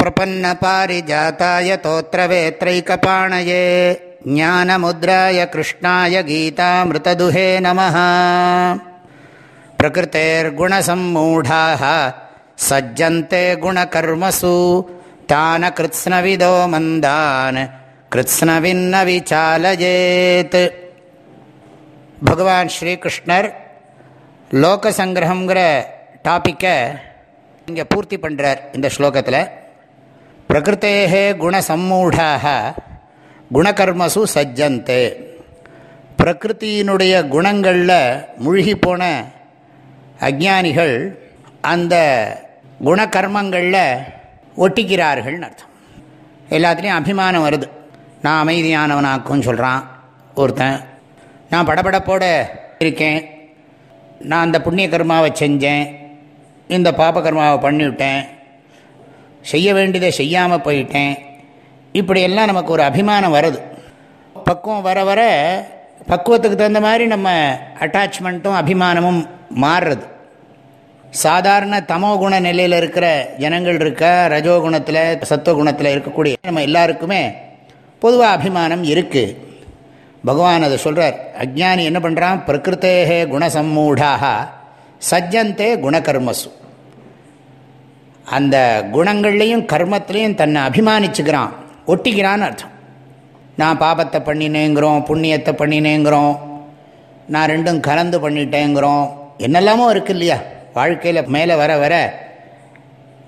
प्रपन्नपारिजाताय तोत्रवेत्रैकपाणये ज्ञानमुद्राय कृष्णाय गीतामृतदुहे नमः प्रकृतेर्गुणसम्मूढाः सज्जन्ते गुणकर्मसु तान् कृत्स्नविदो मन्दान् कृत्स्नविन्न विचालयेत् பகவான் ஸ்ரீகிருஷ்ணர் லோகசங்கிரகங்கிற டாப்பிக்கை இங்கே பூர்த்தி பண்ணுறார் இந்த ஸ்லோகத்தில் பிரகிருத்தேகே குணசம்மூடாக குணகர்மசு சஜ்ஜந்தே பிரகிருத்தியினுடைய குணங்களில் மூழ்கி போன அஜானிகள் அந்த குணகர்மங்களில் ஒட்டிக்கிறார்கள்னு அர்த்தம். எல்லாத்துலேயும் அபிமானம் வருது. நான் அமைதியானவனாக்கும் சொல்கிறான் ஒருத்தன். நான் படபடப்போட இருக்கேன். நான் அந்த புண்ணிய கர்மாவை செஞ்சேன். இந்த பாப கர்மாவை பண்ணிவிட்டேன். செய்ய வேண்டியதை செய்யாமல் போயிட்டேன். இப்படியெல்லாம் நமக்கு ஒரு அபிமானம் வருது. பக்குவம் வர வர பக்குவத்துக்கு தகுந்த மாதிரி நம்ம அட்டாச்மெண்ட்டும் அபிமானமும் மாறுறது. சாதாரண தமோ குண நிலையில் இருக்கிற ஜனங்கள் இருக்க ரஜோகுணத்தில் சத்துவகுணத்தில் இருக்கக்கூடிய நம்ம எல்லாருக்குமே பொதுவாக அபிமானம் இருக்குது பகவான் அதை சொல்கிறார் அஜ்ஞானி என்ன பண்ணுறான் பிரகிருத்தேகே குணசம்மூடாக சஜ்ஜந்தே குணகர்மசு அந்த குணங்கள்லையும் கர்மத்திலையும் தன்னை அபிமானிச்சுக்கிறான். ஒட்டிக்கிறான்னு அர்த்தம். நான் பாபத்தை பண்ணினேங்கிறோம் புண்ணியத்தை பண்ணினேங்கிறோம் நான் ரெண்டும் கலந்து பண்ணிட்டேங்கிறோம். என்னெல்லாமோ இருக்கு இல்லையா? வாழ்க்கையில் மேலே வர வர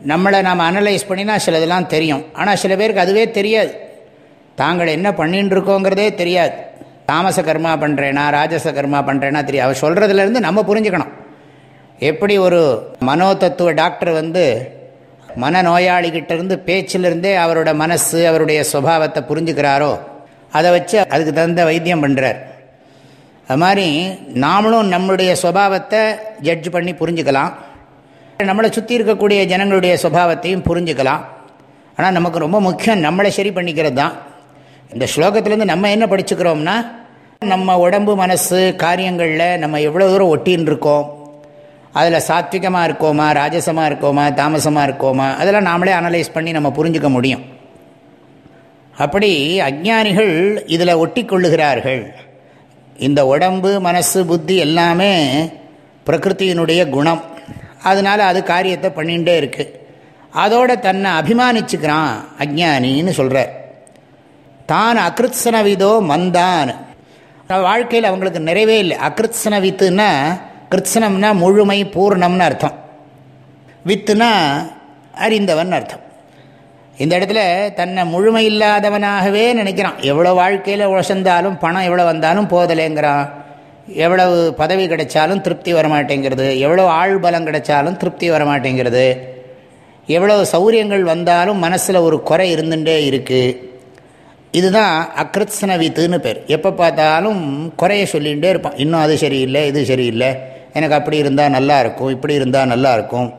நம்மளை நாம் அனலைஸ் பண்ணினா சிலதெல்லாம் தெரியும். ஆனால் சில பேருக்கு அதுவே தெரியாது. தாங்கள் என்ன பண்ணின்னு இருக்கோங்கிறதே தெரியாது. தாமச கர்மா பண்ணுறேனா ராஜச கர்மா பண்ணுறேனா தெரியும் அவர் சொல்கிறதுலேருந்து நம்ம புரிஞ்சுக்கணும். எப்படி ஒரு மனோ தத்துவ டாக்டர் வந்து மன இருந்து பேச்சிலிருந்தே அவரோட மனசு அவருடைய சுபாவத்தை புரிஞ்சுக்கிறாரோ அதை வச்சு அதுக்கு தகுந்த வைத்தியம் பண்ணுறார் அது மாதிரி நாமளும் நம்மளுடைய சுபாவத்தை ஜட்ஜ் பண்ணி புரிஞ்சுக்கலாம். நம்மளை சுற்றி இருக்கக்கூடிய ஜனங்களுடைய சுபாவத்தையும் புரிஞ்சுக்கலாம். ஆனால் நமக்கு ரொம்ப முக்கியம் நம்மளை சரி பண்ணிக்கிறது தான். இந்த ஸ்லோகத்திலேருந்து நம்ம என்ன படிச்சுக்கிறோம்னா நம்ம உடம்பு மனசு காரியங்களில் நம்ம எவ்வளோ தூரம் ஒட்டின்னு இருக்கோம். அதில் சாத்விகமாக இருக்கோமா ராஜசமாக இருக்கோமா தாமசமாக இருக்கோமா அதெல்லாம் நாமளே அனலைஸ் பண்ணி நம்ம புரிஞ்சுக்க முடியும். அப்படி அஜானிகள் இதில் ஒட்டி கொள்ளுகிறார்கள். இந்த உடம்பு மனசு புத்தி எல்லாமே பிரகிருத்தியினுடைய குணம். அதனால் அது காரியத்தை பண்ணிகிட்டே இருக்குது அதோட தன்னை அபிமானிச்சுக்கிறான் அஜானின்னு சொல்கிறார் தான் அகிருத்சனவிதோ மந்தான். வாழ்க்கையில் அவங்களுக்கு நிறைவே இல்லை. அகிருத்சன கிருத்ஸ்னம்னா முழுமை பூர்ணம்னு அர்த்தம். வித்துனா அறிந்தவன் அர்த்தம். இந்த இடத்துல தன்னை முழுமை இல்லாதவனாகவே நினைக்கிறான். எவ்வளோ வாழ்க்கையில் உழசந்தாலும் பணம் எவ்வளோ வந்தாலும் போதலைங்கிறான் எவ்வளவு பதவி கிடைச்சாலும் திருப்தி வரமாட்டேங்கிறது. எவ்வளோ ஆள் பலம் கிடைச்சாலும் திருப்தி வரமாட்டேங்கிறது. எவ்வளோ சௌரியங்கள் வந்தாலும் மனசில் ஒரு குறை இருந்துகிட்டே இருக்குது இதுதான் அக்ருத்ஸ்னவித்துன்னு பேர். எப்போ பார்த்தாலும் குறைய சொல்லிகிட்டே இருப்பான். இன்னும் அது சரியில்லை இது சரியில்லை. எனக்கு அப்படி இருந்தால் நல்லா இருக்கும் இப்படி இருந்தால் நல்லா இருக்கும்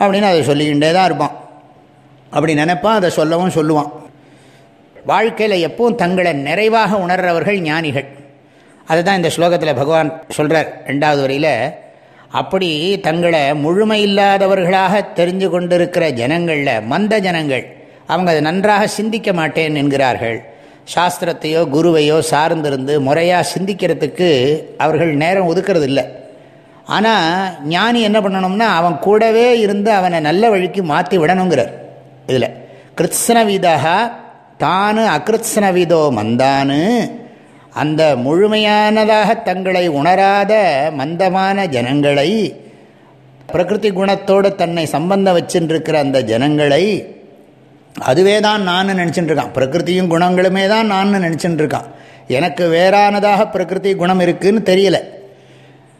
அப்படின்னு அதை சொல்லிக்கிட்டே தான் இருப்பான். அப்படி நினைப்பான் அதை சொல்லவும் சொல்லுவான். வாழ்க்கையில் எப்பவும் தங்களை நிறைவாக உணர்றவர்கள் ஞானிகள். அதுதான் இந்த ஸ்லோகத்தில் பகவான் சொல்கிறார் ரெண்டாவது வரையில் அப்படி தங்களை முழுமை இல்லாதவர்களாக தெரிஞ்சு கொண்டிருக்கிற ஜனங்களில் மந்த ஜனங்கள் அவங்க அதை நன்றாக சிந்திக்க மாட்டேன் என்கிறார்கள். சாஸ்திரத்தையோ குருவையோ சார்ந்திருந்து முறையாக சிந்திக்கிறதுக்கு அவர்கள் நேரம் ஒதுக்கிறது இல்லை ஆனால் ஞானி என்ன பண்ணணும்னா அவன் கூடவே இருந்து அவனை நல்ல வழிக்கு மாற்றி விடணுங்கிறார். இதில் கிருத்ஸ்னவிதா தானு அகிருத்ஸ்னவிதோ மந்தானு. அந்த முழுமையானதாக தங்களை உணராத மந்தமான ஜனங்களை பிரகிருதி குணத்தோடு தன்னை சம்பந்தம் வச்சுருக்கிற அந்த ஜனங்களை அதுவே தான் நான் நினச்சிட்டுருக்கான் பிரகிருத்தியும் குணங்களுமே தான் நான் நினச்சிட்டுருக்கான் எனக்கு வேறானதாக பிரகிருதி குணம் இருக்குதுன்னு தெரியலை.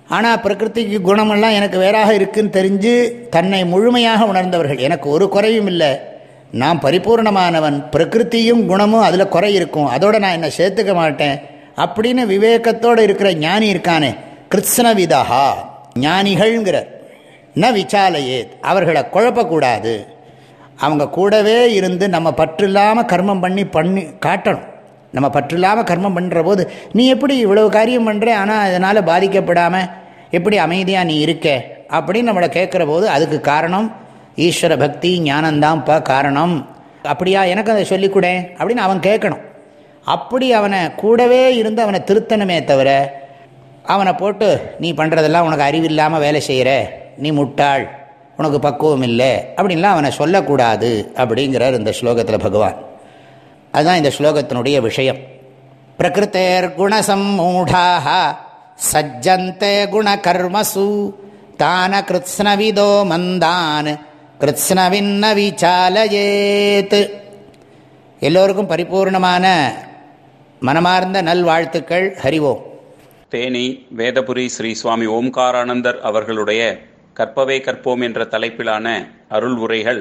ஆனால் பிரகிருதிக்கு குணமெல்லாம் எனக்கு வேறாக இருக்குன்னு தெரிஞ்சு தன்னை முழுமையாக உணர்ந்தவர்கள். எனக்கு ஒரு குறையும் இல்லை. நான் பரிபூர்ணமானவன். பிரகிருத்தியும் குணமும் அதில் குறை இருக்கும். அதோடு நான் என்னை சேர்த்துக்க மாட்டேன். அப்படின்னு விவேகத்தோடு இருக்கிற ஞானி இருக்கானே கிருத்ஸ்னவிதா ஞானிகள்ங்கிற ந விசாலையே அவர்களை குழப்பக்கூடாது. அவங்க கூடவே இருந்து நம்ம பற்று இல்லாமல் கர்மம் பண்ணி பண்ணி காட்டணும். நம்ம பற்று இல்லாமல் கர்மம் பண்ணுற போது நீ எப்படி இவ்வளவு காரியம் பண்ணுற ஆனால் அதனால் பாதிக்கப்படாமல் எப்படி அமைதியாக நீ இருக்க? அப்படின்னு நம்மளை கேட்குற போது அதுக்கு காரணம் ஈஸ்வர பக்தி ஞானந்தான்ப்பா காரணம். அப்படியா? எனக்கு அதை சொல்லிக்கூட அப்படின்னு அவன் கேட்கணும் அப்படி அவனை கூடவே இருந்து அவனை திருத்தணுமே தவிர அவனை போட்டு நீ பண்ணுறதெல்லாம் உனக்கு அறிவில்லாமல் வேலை செய்கிற நீ முட்டாள். உனக்கு பக்குவம் இல்லை. அப்படின்லாம் அவனை சொல்லக்கூடாது அப்படிங்கிறார் இந்த ஸ்லோகத்தில் பகவான். அதுதான் இந்த ஸ்லோகத்தினுடைய விஷயம். பிரகிருத்தேர் குணசம்மூடாக சஜ்ஜந்தே குணகர்மசு தான கிருத்ஸ்னவிதோ மந்தான் கிருத்ஸ்னவின்ன விசாலயேத் எல்லோருக்கும் பரிபூர்ணமான மனமார்ந்த நல்வாழ்த்துக்கள். ஹரிவோம் தேனி வேதபுரி ஸ்ரீ சுவாமி ஓம்காரானந்தர் அவர்களுடைய கற்பவே கற்போம் என்ற தலைப்பிலான அருள் உரைகள்